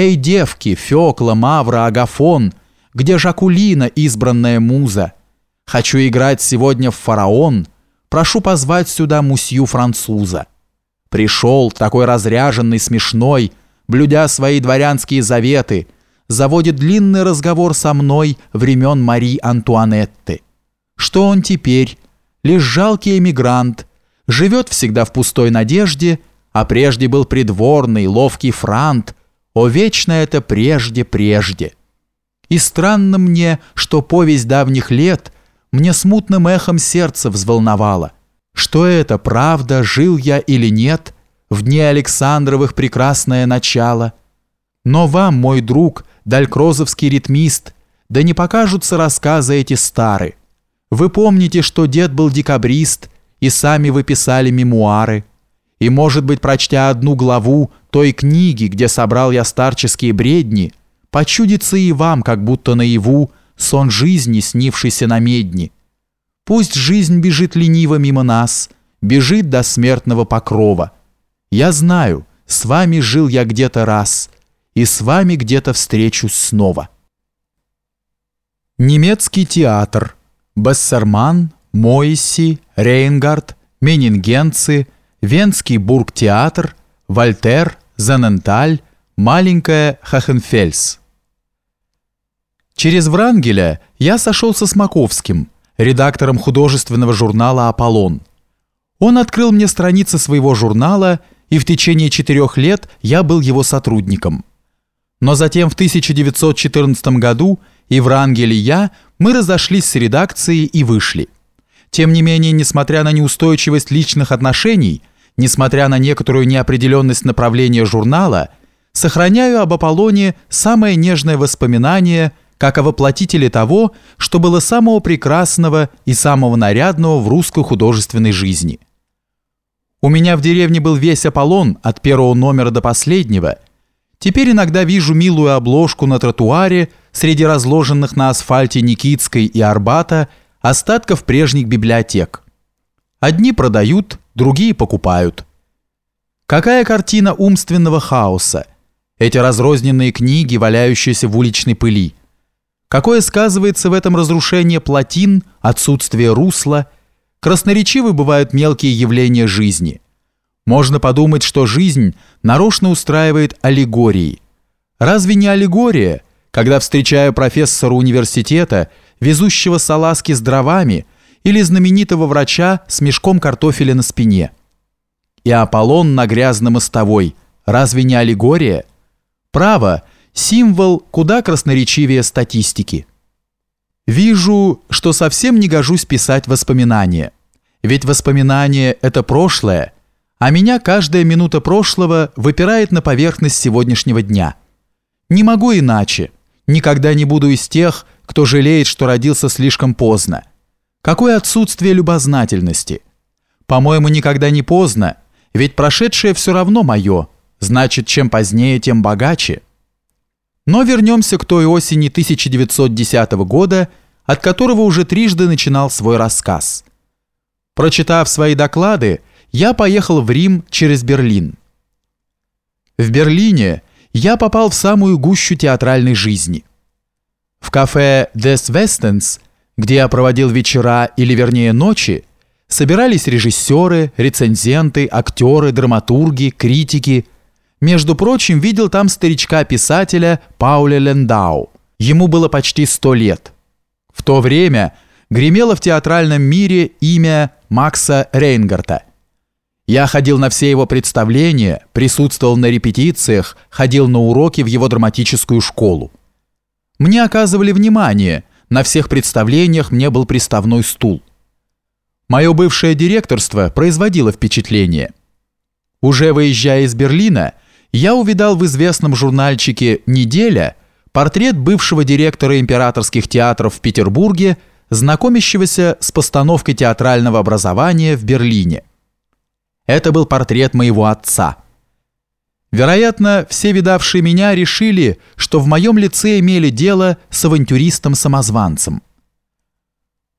Эй, девки, Фёкла, Мавра, Агафон, где Жакулина, избранная муза? Хочу играть сегодня в фараон, прошу позвать сюда мусью француза. Пришел, такой разряженный, смешной, блюдя свои дворянские заветы, заводит длинный разговор со мной времен Мари Антуанетты. Что он теперь? Лишь жалкий эмигрант, живет всегда в пустой надежде, а прежде был придворный, ловкий франт, о, вечно это прежде-прежде. И странно мне, что повесть давних лет мне смутным эхом сердце взволновала. Что это, правда, жил я или нет, в дни Александровых прекрасное начало. Но вам, мой друг, далькрозовский ритмист, да не покажутся рассказы эти стары. Вы помните, что дед был декабрист, и сами вы писали мемуары. И, может быть, прочтя одну главу той книги, где собрал я старческие бредни, почудится и вам, как будто наяву, сон жизни, снившийся на медни. Пусть жизнь бежит лениво мимо нас, бежит до смертного покрова. Я знаю, с вами жил я где-то раз, и с вами где-то встречусь снова. Немецкий театр. Бессерман, Моиси, Рейнгард, Менингенцы – Венский бургтеатр, Вольтер, Заненталь, маленькая Хахенфельс. Через Врангеля я сошел со Смаковским, редактором художественного журнала «Аполлон». Он открыл мне страницы своего журнала, и в течение четырех лет я был его сотрудником. Но затем в 1914 году и Врангель и я, мы разошлись с редакцией и вышли. Тем не менее, несмотря на неустойчивость личных отношений, несмотря на некоторую неопределенность направления журнала, сохраняю об Аполлоне самое нежное воспоминание, как о воплотителе того, что было самого прекрасного и самого нарядного в русской художественной жизни. У меня в деревне был весь Аполлон от первого номера до последнего. Теперь иногда вижу милую обложку на тротуаре среди разложенных на асфальте Никитской и Арбата остатков прежних библиотек. Одни продают, другие покупают. Какая картина умственного хаоса? Эти разрозненные книги, валяющиеся в уличной пыли. Какое сказывается в этом разрушение плотин, отсутствие русла? Красноречивы бывают мелкие явления жизни. Можно подумать, что жизнь нарочно устраивает аллегории. Разве не аллегория, когда встречаю профессора университета, везущего салазки с дровами, или знаменитого врача с мешком картофеля на спине. И Аполлон на грязно-мостовой. Разве не аллегория? Право, символ куда красноречивее статистики. Вижу, что совсем не гожусь писать воспоминания. Ведь воспоминания – это прошлое, а меня каждая минута прошлого выпирает на поверхность сегодняшнего дня. Не могу иначе. Никогда не буду из тех, кто жалеет, что родился слишком поздно. Какое отсутствие любознательности! По-моему, никогда не поздно, ведь прошедшее все равно мое, значит, чем позднее, тем богаче. Но вернемся к той осени 1910 года, от которого уже трижды начинал свой рассказ. Прочитав свои доклады, я поехал в Рим через Берлин. В Берлине я попал в самую гущу театральной жизни. В кафе «Des Westens» где я проводил вечера или вернее ночи, собирались режиссеры, рецензенты, актеры, драматурги, критики. Между прочим, видел там старичка-писателя Пауля Лендау. Ему было почти сто лет. В то время гремело в театральном мире имя Макса Рейнгарта. Я ходил на все его представления, присутствовал на репетициях, ходил на уроки в его драматическую школу. Мне оказывали внимание – на всех представлениях мне был приставной стул. Мое бывшее директорство производило впечатление. Уже выезжая из Берлина, я увидал в известном журнальчике «Неделя» портрет бывшего директора императорских театров в Петербурге, знакомящегося с постановкой театрального образования в Берлине. Это был портрет моего отца – Вероятно, все видавшие меня решили, что в моем лице имели дело с авантюристом-самозванцем.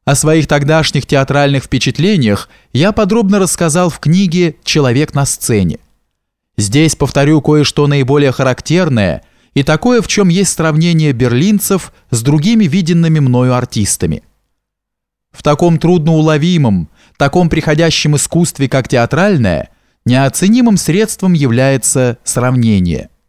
О своих тогдашних театральных впечатлениях я подробно рассказал в книге «Человек на сцене». Здесь повторю кое-что наиболее характерное и такое, в чем есть сравнение берлинцев с другими виденными мною артистами. В таком трудноуловимом, таком приходящем искусстве, как театральное, неоценимым средством является сравнение.